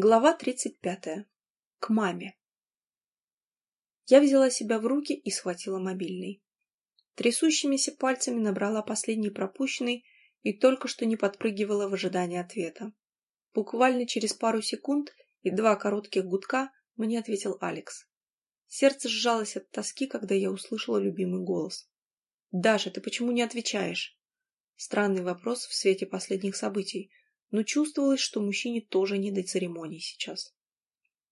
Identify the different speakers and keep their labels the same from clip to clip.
Speaker 1: Глава тридцать пятая. К маме. Я взяла себя в руки и схватила мобильный. Трясущимися пальцами набрала последний пропущенный и только что не подпрыгивала в ожидании ответа. Буквально через пару секунд и два коротких гудка мне ответил Алекс. Сердце сжалось от тоски, когда я услышала любимый голос. «Даша, ты почему не отвечаешь?» Странный вопрос в свете последних событий, но чувствовалось, что мужчине тоже не до церемоний сейчас.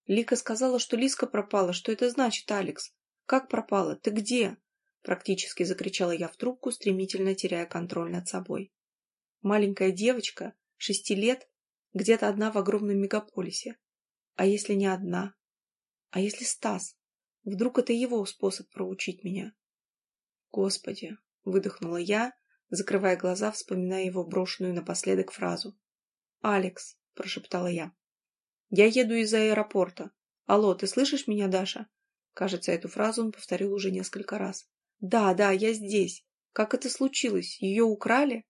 Speaker 1: Лика сказала, что Лиска пропала. Что это значит, Алекс? Как пропала? Ты где? Практически закричала я в трубку, стремительно теряя контроль над собой. Маленькая девочка, шести лет, где-то одна в огромном мегаполисе. А если не одна? А если Стас? Вдруг это его способ проучить меня? Господи, выдохнула я, закрывая глаза, вспоминая его брошенную напоследок фразу. «Алекс», — прошептала я. «Я еду из аэропорта. Алло, ты слышишь меня, Даша?» Кажется, эту фразу он повторил уже несколько раз. «Да, да, я здесь. Как это случилось? Ее украли?»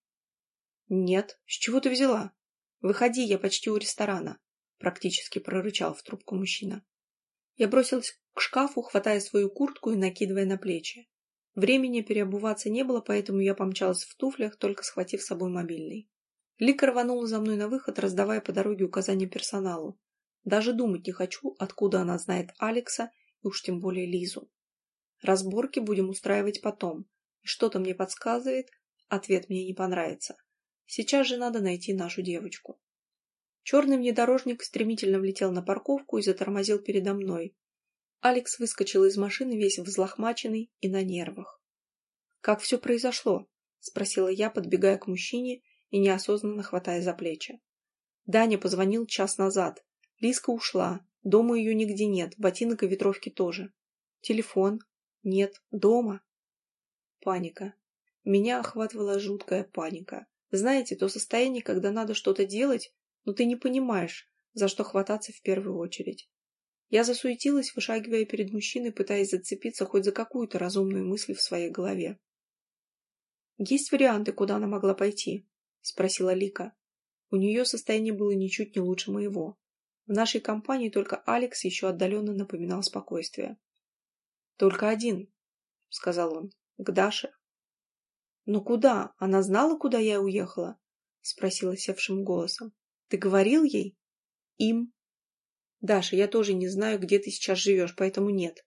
Speaker 1: «Нет. С чего ты взяла?» «Выходи, я почти у ресторана», — практически прорычал в трубку мужчина. Я бросилась к шкафу, хватая свою куртку и накидывая на плечи. Времени переобуваться не было, поэтому я помчалась в туфлях, только схватив с собой мобильный. Лика рванула за мной на выход, раздавая по дороге указания персоналу. Даже думать не хочу, откуда она знает Алекса и уж тем более Лизу. Разборки будем устраивать потом. Что-то мне подсказывает, ответ мне не понравится. Сейчас же надо найти нашу девочку. Черный внедорожник стремительно влетел на парковку и затормозил передо мной. Алекс выскочил из машины весь взлохмаченный и на нервах. «Как все произошло?» — спросила я, подбегая к мужчине и неосознанно хватая за плечи. Даня позвонил час назад. Лиска ушла. Дома ее нигде нет, ботинок и ветровки тоже. Телефон? Нет. Дома? Паника. Меня охватывала жуткая паника. Знаете, то состояние, когда надо что-то делать, но ты не понимаешь, за что хвататься в первую очередь. Я засуетилась, вышагивая перед мужчиной, пытаясь зацепиться хоть за какую-то разумную мысль в своей голове. Есть варианты, куда она могла пойти? — спросила Лика. У нее состояние было ничуть не лучше моего. В нашей компании только Алекс еще отдаленно напоминал спокойствие. «Только один», — сказал он, — «к Даше». «Но куда? Она знала, куда я уехала?» — спросила севшим голосом. «Ты говорил ей?» «Им». «Даша, я тоже не знаю, где ты сейчас живешь, поэтому нет.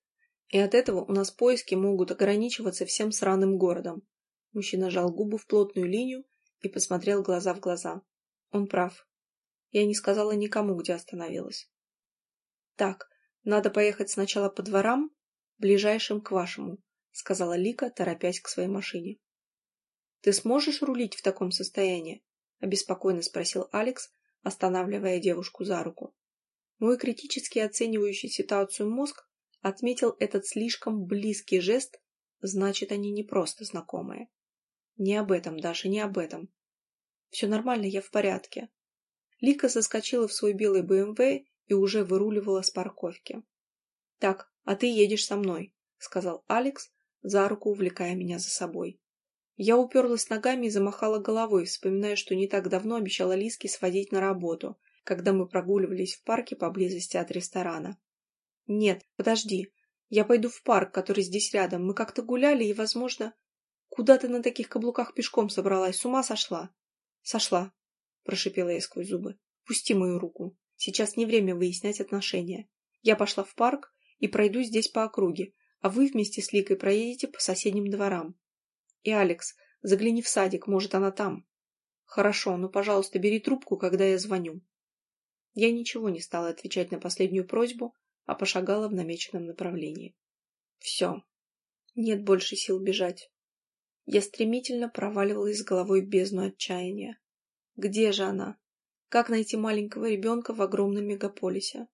Speaker 1: И от этого у нас поиски могут ограничиваться всем сраным городом». Мужчина жал губы в плотную линию и посмотрел глаза в глаза. Он прав. Я не сказала никому, где остановилась. «Так, надо поехать сначала по дворам, ближайшим к вашему», сказала Лика, торопясь к своей машине. «Ты сможешь рулить в таком состоянии?» обеспокоенно спросил Алекс, останавливая девушку за руку. Мой критически оценивающий ситуацию мозг отметил этот слишком близкий жест, значит, они не просто знакомые. Не об этом, Даша, не об этом. Все нормально, я в порядке. Лика соскочила в свой белый БМВ и уже выруливала с парковки. Так, а ты едешь со мной, сказал Алекс, за руку увлекая меня за собой. Я уперлась ногами и замахала головой, вспоминая, что не так давно обещала Лиске сводить на работу, когда мы прогуливались в парке поблизости от ресторана. «Нет, подожди. Я пойду в парк, который здесь рядом. Мы как-то гуляли, и, возможно, Куда ты на таких каблуках пешком собралась? С ума сошла? Сошла, прошипела я сквозь зубы. Пусти мою руку. Сейчас не время выяснять отношения. Я пошла в парк и пройду здесь по округе, а вы вместе с Ликой проедете по соседним дворам. И, Алекс, загляни в садик, может, она там. Хорошо, но, пожалуйста, бери трубку, когда я звоню. Я ничего не стала отвечать на последнюю просьбу, а пошагала в намеченном направлении. Все. Нет больше сил бежать. Я стремительно проваливалась головой в бездну отчаяния. Где же она? Как найти маленького ребенка в огромном мегаполисе?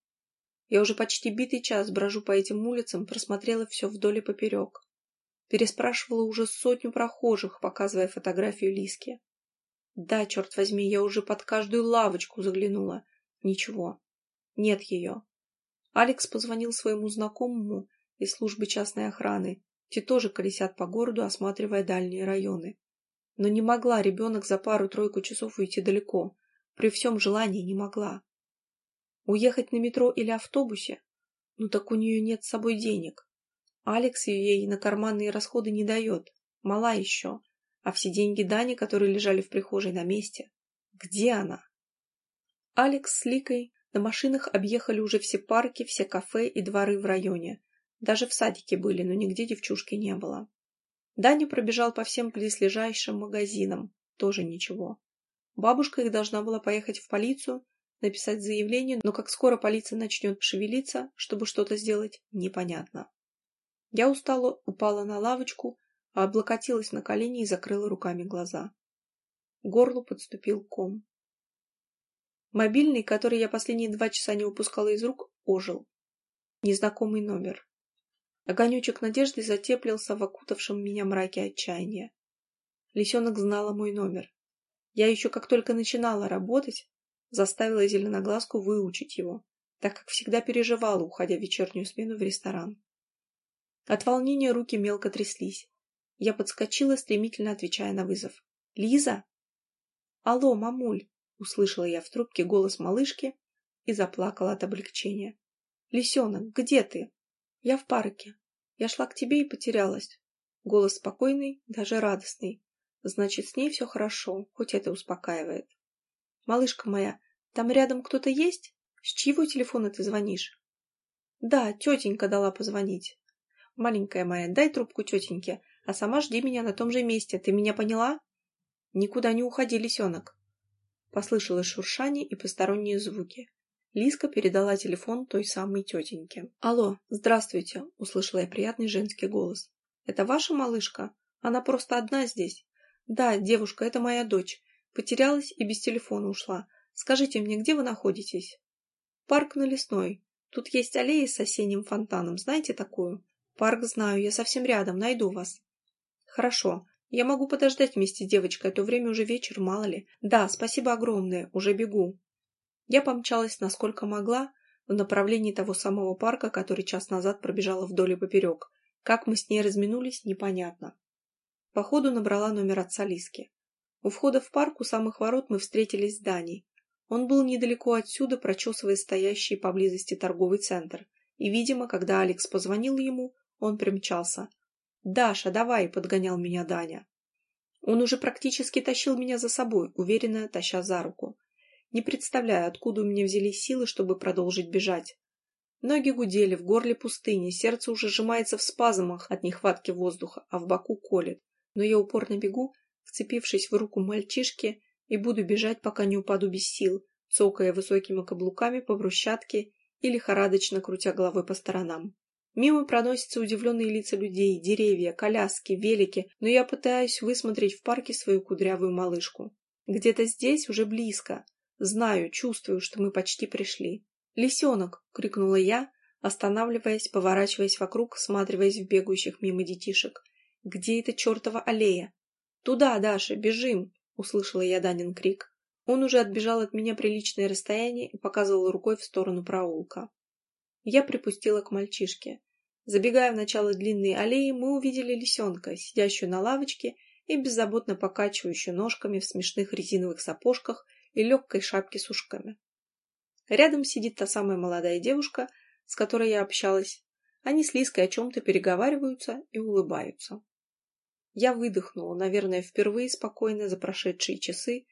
Speaker 1: Я уже почти битый час брожу по этим улицам, просмотрела все вдоль и поперек. Переспрашивала уже сотню прохожих, показывая фотографию Лиски. Да, черт возьми, я уже под каждую лавочку заглянула. Ничего. Нет ее. Алекс позвонил своему знакомому из службы частной охраны те тоже колесят по городу, осматривая дальние районы. Но не могла ребенок за пару-тройку часов уйти далеко. При всем желании не могла. Уехать на метро или автобусе? Ну так у нее нет с собой денег. Алекс ей на карманные расходы не дает. Мала еще. А все деньги Дани, которые лежали в прихожей на месте. Где она? Алекс с Ликой на машинах объехали уже все парки, все кафе и дворы в районе. Даже в садике были, но нигде девчушки не было. Даня пробежал по всем близлежащим магазинам. Тоже ничего. Бабушка их должна была поехать в полицию, написать заявление, но как скоро полиция начнет шевелиться, чтобы что-то сделать, непонятно. Я устало упала на лавочку, а облокотилась на колени и закрыла руками глаза. Горлу подступил ком. Мобильный, который я последние два часа не упускала из рук, ожил. Незнакомый номер. Огонечек надежды затеплился в окутавшем меня мраке отчаяния. Лисенок знала мой номер. Я еще как только начинала работать, заставила зеленоглазку выучить его, так как всегда переживала, уходя в вечернюю смену в ресторан. От волнения руки мелко тряслись. Я подскочила, стремительно отвечая на вызов. «Лиза?» «Алло, мамуль!» — услышала я в трубке голос малышки и заплакала от облегчения. «Лисенок, где ты?» «Я в парке. Я шла к тебе и потерялась». Голос спокойный, даже радостный. Значит, с ней все хорошо, хоть это успокаивает. «Малышка моя, там рядом кто-то есть? С чьего телефона ты звонишь?» «Да, тетенька дала позвонить». «Маленькая моя, дай трубку тетеньке, а сама жди меня на том же месте. Ты меня поняла?» «Никуда не уходи, лисенок». Послышалось шуршание и посторонние звуки. Лиска передала телефон той самой тетеньке. «Алло, здравствуйте!» — услышала я приятный женский голос. «Это ваша малышка? Она просто одна здесь?» «Да, девушка, это моя дочь. Потерялась и без телефона ушла. Скажите мне, где вы находитесь?» «Парк на Лесной. Тут есть аллея с осенним фонтаном. Знаете такую?» «Парк знаю. Я совсем рядом. Найду вас». «Хорошо. Я могу подождать вместе с девочкой, а то время уже вечер, мало ли. Да, спасибо огромное. Уже бегу». Я помчалась насколько могла в направлении того самого парка, который час назад пробежала вдоль и поперек. Как мы с ней разминулись, непонятно. Походу набрала номер отца Лиски. У входа в парк у самых ворот мы встретились с Даней. Он был недалеко отсюда, прочесывая стоящий поблизости торговый центр. И, видимо, когда Алекс позвонил ему, он примчался. «Даша, давай!» — подгонял меня Даня. Он уже практически тащил меня за собой, уверенно таща за руку. Не представляю, откуда у меня взялись силы, чтобы продолжить бежать. Ноги гудели, в горле пустыни, сердце уже сжимается в спазмах от нехватки воздуха, а в боку колет. Но я упорно бегу, вцепившись в руку мальчишки, и буду бежать, пока не упаду без сил, цокая высокими каблуками по брусчатке или лихорадочно крутя головой по сторонам. Мимо проносятся удивленные лица людей, деревья, коляски, велики, но я пытаюсь высмотреть в парке свою кудрявую малышку. Где-то здесь, уже близко. Знаю, чувствую, что мы почти пришли. «Лисенок!» — крикнула я, останавливаясь, поворачиваясь вокруг, всматриваясь в бегающих мимо детишек. «Где эта чертова аллея?» «Туда, Даша, бежим!» — услышала я Данин крик. Он уже отбежал от меня приличное расстояние и показывал рукой в сторону проулка. Я припустила к мальчишке. Забегая в начало длинной аллеи, мы увидели лисенка, сидящую на лавочке и беззаботно покачивающую ножками в смешных резиновых сапожках и легкой шапке с ушками. Рядом сидит та самая молодая девушка, с которой я общалась. Они с Лиской о чем-то переговариваются и улыбаются. Я выдохнула, наверное, впервые спокойно за прошедшие часы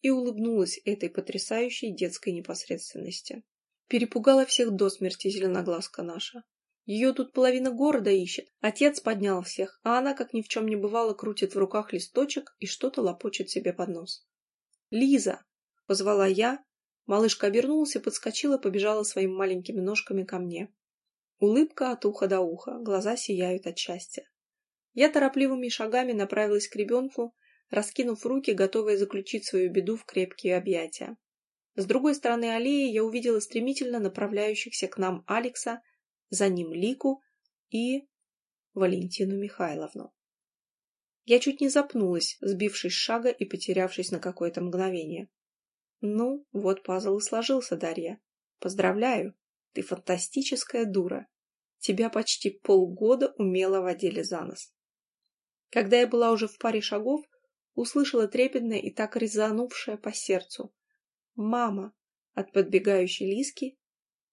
Speaker 1: и улыбнулась этой потрясающей детской непосредственности. Перепугала всех до смерти зеленоглазка наша. Ее тут половина города ищет. Отец поднял всех, а она, как ни в чем не бывало, крутит в руках листочек и что-то лопочет себе под нос. «Лиза!» — позвала я. Малышка обернулась и подскочила, побежала своими маленькими ножками ко мне. Улыбка от уха до уха, глаза сияют от счастья. Я торопливыми шагами направилась к ребенку, раскинув руки, готовая заключить свою беду в крепкие объятия. С другой стороны аллеи я увидела стремительно направляющихся к нам Алекса, за ним Лику и Валентину Михайловну. Я чуть не запнулась, сбившись с шага и потерявшись на какое-то мгновение. Ну, вот пазл и сложился, Дарья. Поздравляю, ты фантастическая дура. Тебя почти полгода умело водили за нос. Когда я была уже в паре шагов, услышала трепетное и так резанувшее по сердцу. «Мама!» от подбегающей Лиски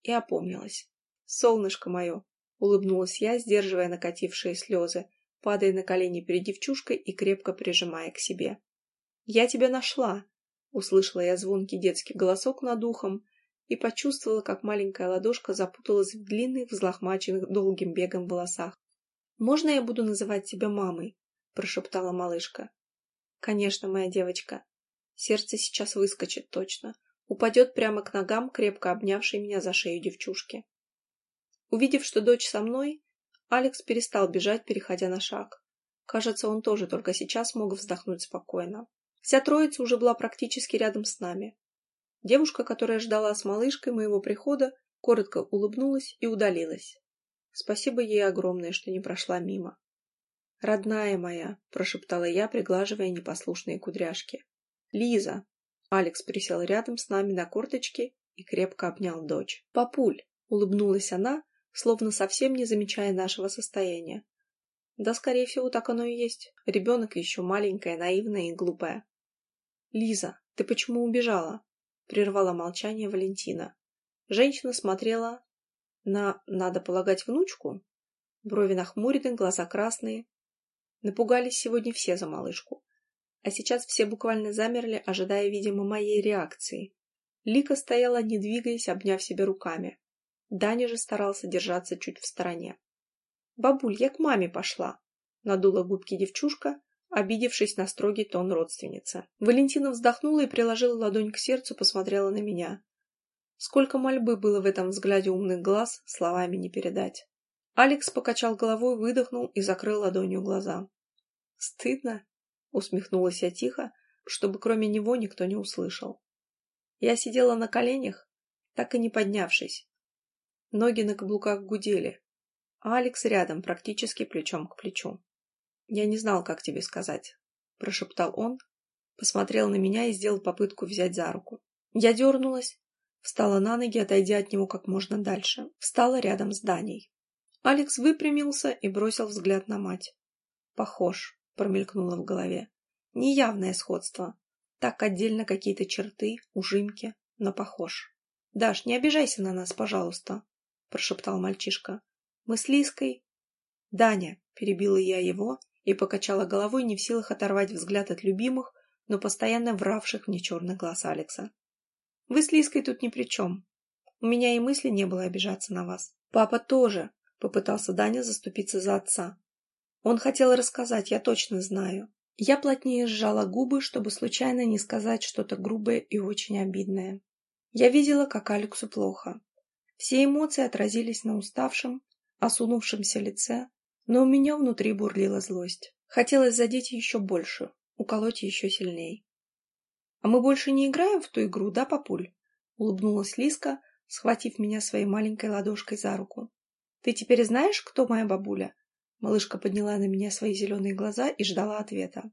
Speaker 1: и опомнилась. «Солнышко мое!» — улыбнулась я, сдерживая накатившие слезы, падая на колени перед девчушкой и крепко прижимая к себе. «Я тебя нашла!» — услышала я звонкий детский голосок над ухом и почувствовала, как маленькая ладошка запуталась в длинных, взлохмаченных долгим бегом волосах. «Можно я буду называть тебя мамой?» — прошептала малышка. «Конечно, моя девочка. Сердце сейчас выскочит точно. Упадет прямо к ногам, крепко обнявшей меня за шею девчушки. Увидев, что дочь со мной, Алекс перестал бежать, переходя на шаг. Кажется, он тоже только сейчас мог вздохнуть спокойно. Вся троица уже была практически рядом с нами. Девушка, которая ждала с малышкой моего прихода, коротко улыбнулась и удалилась. Спасибо ей огромное, что не прошла мимо. «Родная моя», — прошептала я, приглаживая непослушные кудряшки. «Лиза!» Алекс присел рядом с нами на корточке и крепко обнял дочь. «Папуль!» — улыбнулась она, словно совсем не замечая нашего состояния. Да, скорее всего, так оно и есть. Ребенок еще маленькая, наивная и глупая. «Лиза, ты почему убежала?» — прервала молчание Валентина. Женщина смотрела на, надо полагать, внучку. Брови нахмурены, глаза красные. Напугались сегодня все за малышку. А сейчас все буквально замерли, ожидая, видимо, моей реакции. Лика стояла, не двигаясь, обняв себя руками. Даня же старался держаться чуть в стороне. «Бабуль, я к маме пошла!» — надула губки девчушка, обидевшись на строгий тон родственницы. Валентина вздохнула и приложила ладонь к сердцу, посмотрела на меня. Сколько мольбы было в этом взгляде умных глаз, словами не передать. Алекс покачал головой, выдохнул и закрыл ладонью глаза. «Стыдно?» — усмехнулась я тихо, чтобы кроме него никто не услышал. Я сидела на коленях, так и не поднявшись. Ноги на каблуках гудели, а Алекс рядом, практически плечом к плечу. «Я не знал, как тебе сказать», — прошептал он, посмотрел на меня и сделал попытку взять за руку. Я дернулась, встала на ноги, отойдя от него как можно дальше, встала рядом с Даней. Алекс выпрямился и бросил взгляд на мать. «Похож», — промелькнуло в голове. «Неявное сходство. Так отдельно какие-то черты, ужимки, но похож». «Даш, не обижайся на нас, пожалуйста», — прошептал мальчишка. «Мы с Лиской...» «Даня», — перебила я его и покачала головой, не в силах оторвать взгляд от любимых, но постоянно вравших мне черных глаз Алекса. «Вы с Лиской тут ни при чем. У меня и мысли не было обижаться на вас. Папа тоже», — попытался Даня заступиться за отца. Он хотел рассказать, я точно знаю. Я плотнее сжала губы, чтобы случайно не сказать что-то грубое и очень обидное. Я видела, как Алексу плохо. Все эмоции отразились на уставшем, осунувшемся лице, но у меня внутри бурлила злость. Хотелось задеть еще больше, уколоть еще сильней. «А мы больше не играем в ту игру, да, папуль?» — улыбнулась Лиска, схватив меня своей маленькой ладошкой за руку. «Ты теперь знаешь, кто моя бабуля?» Малышка подняла на меня свои зеленые глаза и ждала ответа.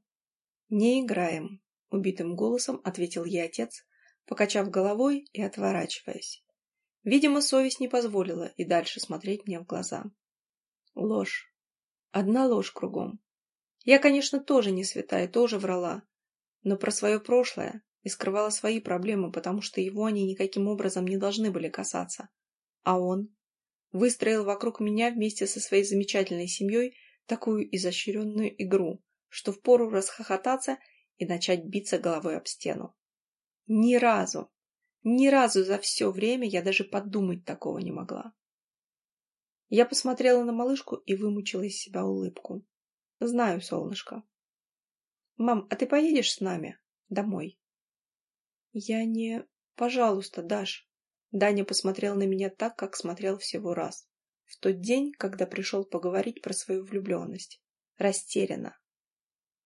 Speaker 1: «Не играем», — убитым голосом ответил ей отец, покачав головой и отворачиваясь. Видимо, совесть не позволила и дальше смотреть мне в глаза. Ложь. Одна ложь кругом. Я, конечно, тоже не святая, тоже врала. Но про свое прошлое и скрывала свои проблемы, потому что его они никаким образом не должны были касаться. А он выстроил вокруг меня вместе со своей замечательной семьей такую изощренную игру, что впору расхохотаться и начать биться головой об стену. Ни разу, ни разу за все время я даже подумать такого не могла. Я посмотрела на малышку и вымучила из себя улыбку. Знаю, солнышко. Мам, а ты поедешь с нами? Домой? Я не... Пожалуйста, Даш. Даня посмотрел на меня так, как смотрел всего раз. В тот день, когда пришел поговорить про свою влюбленность. Растеряна.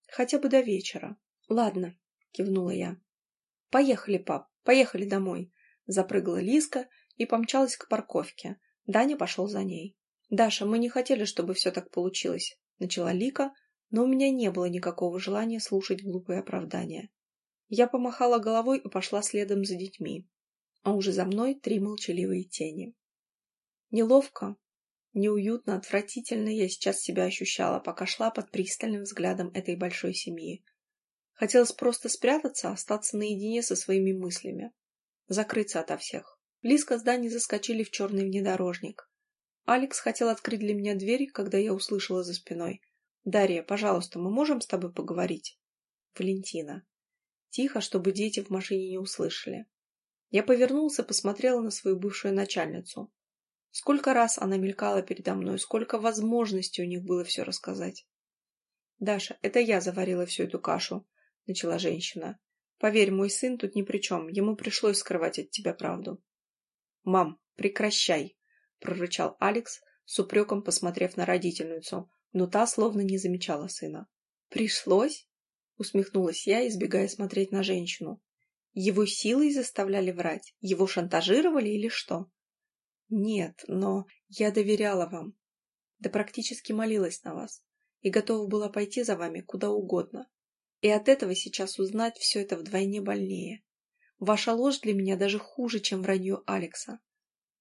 Speaker 1: Хотя бы до вечера. Ладно, кивнула я. «Поехали, пап, поехали домой!» Запрыгала Лиска и помчалась к парковке. Даня пошел за ней. «Даша, мы не хотели, чтобы все так получилось», — начала Лика, но у меня не было никакого желания слушать глупые оправдания. Я помахала головой и пошла следом за детьми, а уже за мной три молчаливые тени. Неловко, неуютно, отвратительно я сейчас себя ощущала, пока шла под пристальным взглядом этой большой семьи, Хотелось просто спрятаться, остаться наедине со своими мыслями, закрыться ото всех. Близко здания заскочили в черный внедорожник. Алекс хотел открыть для меня дверь, когда я услышала за спиной. «Дарья, пожалуйста, мы можем с тобой поговорить?» «Валентина». Тихо, чтобы дети в машине не услышали. Я повернулся, посмотрела на свою бывшую начальницу. Сколько раз она мелькала передо мной, сколько возможностей у них было все рассказать. «Даша, это я заварила всю эту кашу», — начала женщина. «Поверь, мой сын тут ни при чем, ему пришлось скрывать от тебя правду». «Мам, прекращай!» — прорычал Алекс, с упреком посмотрев на родительницу, но та словно не замечала сына. «Пришлось?» — усмехнулась я, избегая смотреть на женщину. «Его силой заставляли врать? Его шантажировали или что?» «Нет, но я доверяла вам. Да практически молилась на вас и готова была пойти за вами куда угодно. И от этого сейчас узнать все это вдвойне больнее. Ваша ложь для меня даже хуже, чем вранье Алекса.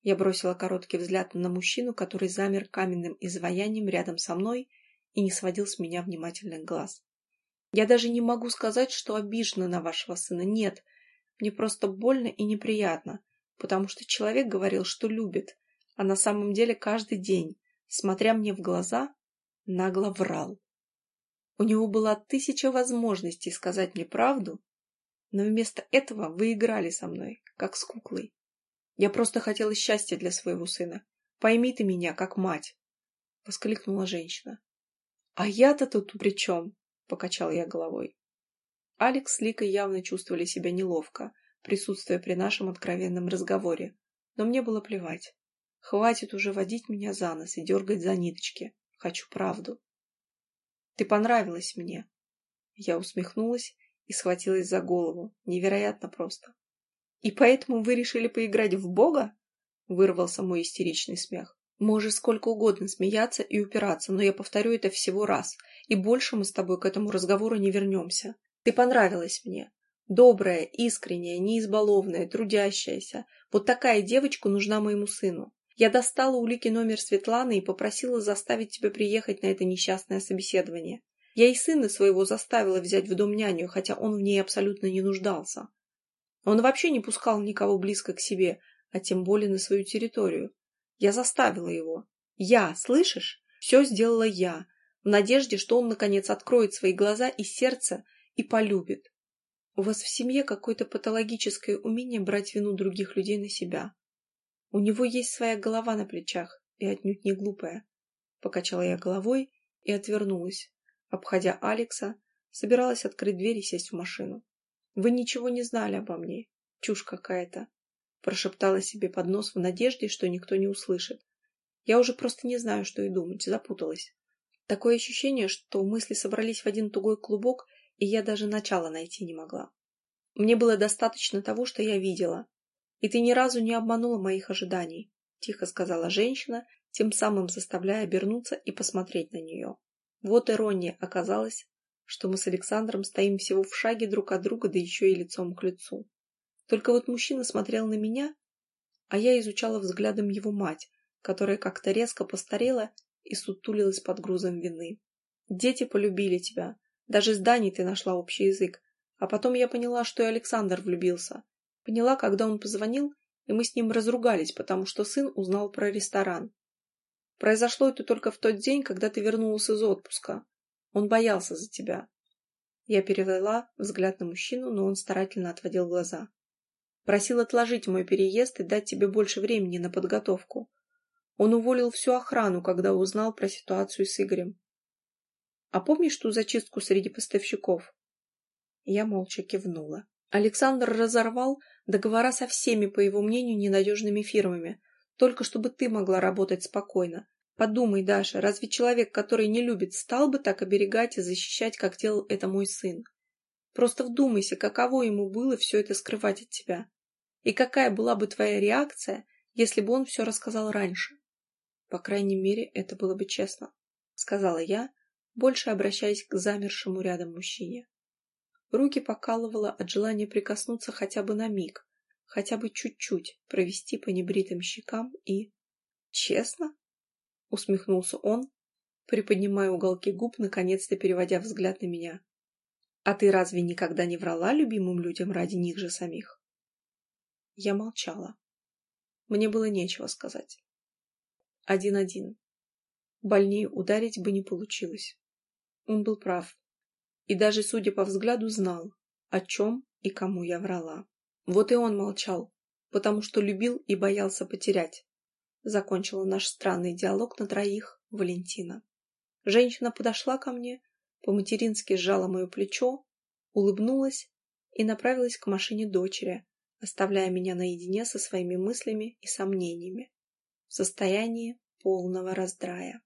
Speaker 1: Я бросила короткий взгляд на мужчину, который замер каменным изваянием рядом со мной и не сводил с меня внимательных глаз. Я даже не могу сказать, что обижена на вашего сына. Нет, мне просто больно и неприятно, потому что человек говорил, что любит, а на самом деле каждый день, смотря мне в глаза, нагло врал. У него была тысяча возможностей сказать мне правду, но вместо этого вы играли со мной, как с куклой. Я просто хотела счастья для своего сына. Пойми ты меня, как мать!» — воскликнула женщина. «А я-то тут при чем?» — покачал я головой. Алекс с Ликой явно чувствовали себя неловко, присутствуя при нашем откровенном разговоре, но мне было плевать. Хватит уже водить меня за нос и дергать за ниточки. Хочу правду. Ты понравилась мне. Я усмехнулась и схватилась за голову. Невероятно просто. И поэтому вы решили поиграть в Бога? Вырвался мой истеричный смех. Можешь сколько угодно смеяться и упираться, но я повторю это всего раз, и больше мы с тобой к этому разговору не вернемся. Ты понравилась мне. Добрая, искренняя, неизбалованная, трудящаяся. Вот такая девочка нужна моему сыну. Я достала у Лики номер Светланы и попросила заставить тебя приехать на это несчастное собеседование. Я и сына своего заставила взять в дом няню, хотя он в ней абсолютно не нуждался. Он вообще не пускал никого близко к себе, а тем более на свою территорию. Я заставила его. Я, слышишь? Все сделала я, в надежде, что он, наконец, откроет свои глаза и сердце и полюбит. У вас в семье какое-то патологическое умение брать вину других людей на себя. У него есть своя голова на плечах, и отнюдь не глупая. Покачала я головой и отвернулась. Обходя Алекса, собиралась открыть дверь и сесть в машину. «Вы ничего не знали обо мне. Чушь какая-то», — прошептала себе под нос в надежде, что никто не услышит. «Я уже просто не знаю, что и думать, запуталась. Такое ощущение, что мысли собрались в один тугой клубок, и я даже начала найти не могла. Мне было достаточно того, что я видела, «И ты ни разу не обманула моих ожиданий», — тихо сказала женщина, тем самым заставляя обернуться и посмотреть на нее. Вот ирония оказалась, что мы с Александром стоим всего в шаге друг от друга, да еще и лицом к лицу. Только вот мужчина смотрел на меня, а я изучала взглядом его мать, которая как-то резко постарела и сутулилась под грузом вины. «Дети полюбили тебя. Даже с Даней ты нашла общий язык. А потом я поняла, что и Александр влюбился. Поняла, когда он позвонил, и мы с ним разругались, потому что сын узнал про ресторан. Произошло это только в тот день, когда ты вернулся из отпуска. Он боялся за тебя. Я перевела взгляд на мужчину, но он старательно отводил глаза. Просил отложить мой переезд и дать тебе больше времени на подготовку. Он уволил всю охрану, когда узнал про ситуацию с Игорем. А помнишь ту зачистку среди поставщиков? Я молча кивнула. Александр разорвал договора со всеми, по его мнению, ненадежными фирмами, только чтобы ты могла работать спокойно. Подумай, Даша, разве человек, который не любит, стал бы так оберегать и защищать, как делал это мой сын? Просто вдумайся, каково ему было все это скрывать от тебя. И какая была бы твоя реакция, если бы он все рассказал раньше? По крайней мере, это было бы честно, сказала я, больше обращаясь к замершему рядом мужчине. Руки покалывало от желания прикоснуться хотя бы на миг, хотя бы чуть-чуть провести по небритым щекам и... «Честно?» — усмехнулся он, приподнимая уголки губ, наконец-то переводя взгляд на меня. «А ты разве никогда не врала любимым людям ради них же самих?» Я молчала. Мне было нечего сказать. Один-один. Больнее ударить бы не получилось. Он был прав. И даже, судя по взгляду, знал, о чем и кому я врала. Вот и он молчал, потому что любил и боялся потерять. Закончила наш странный диалог на троих Валентина. Женщина подошла ко мне, по-матерински сжала мое плечо, улыбнулась и направилась к машине дочери, оставляя меня наедине со своими мыслями и сомнениями, в состоянии полного раздрая.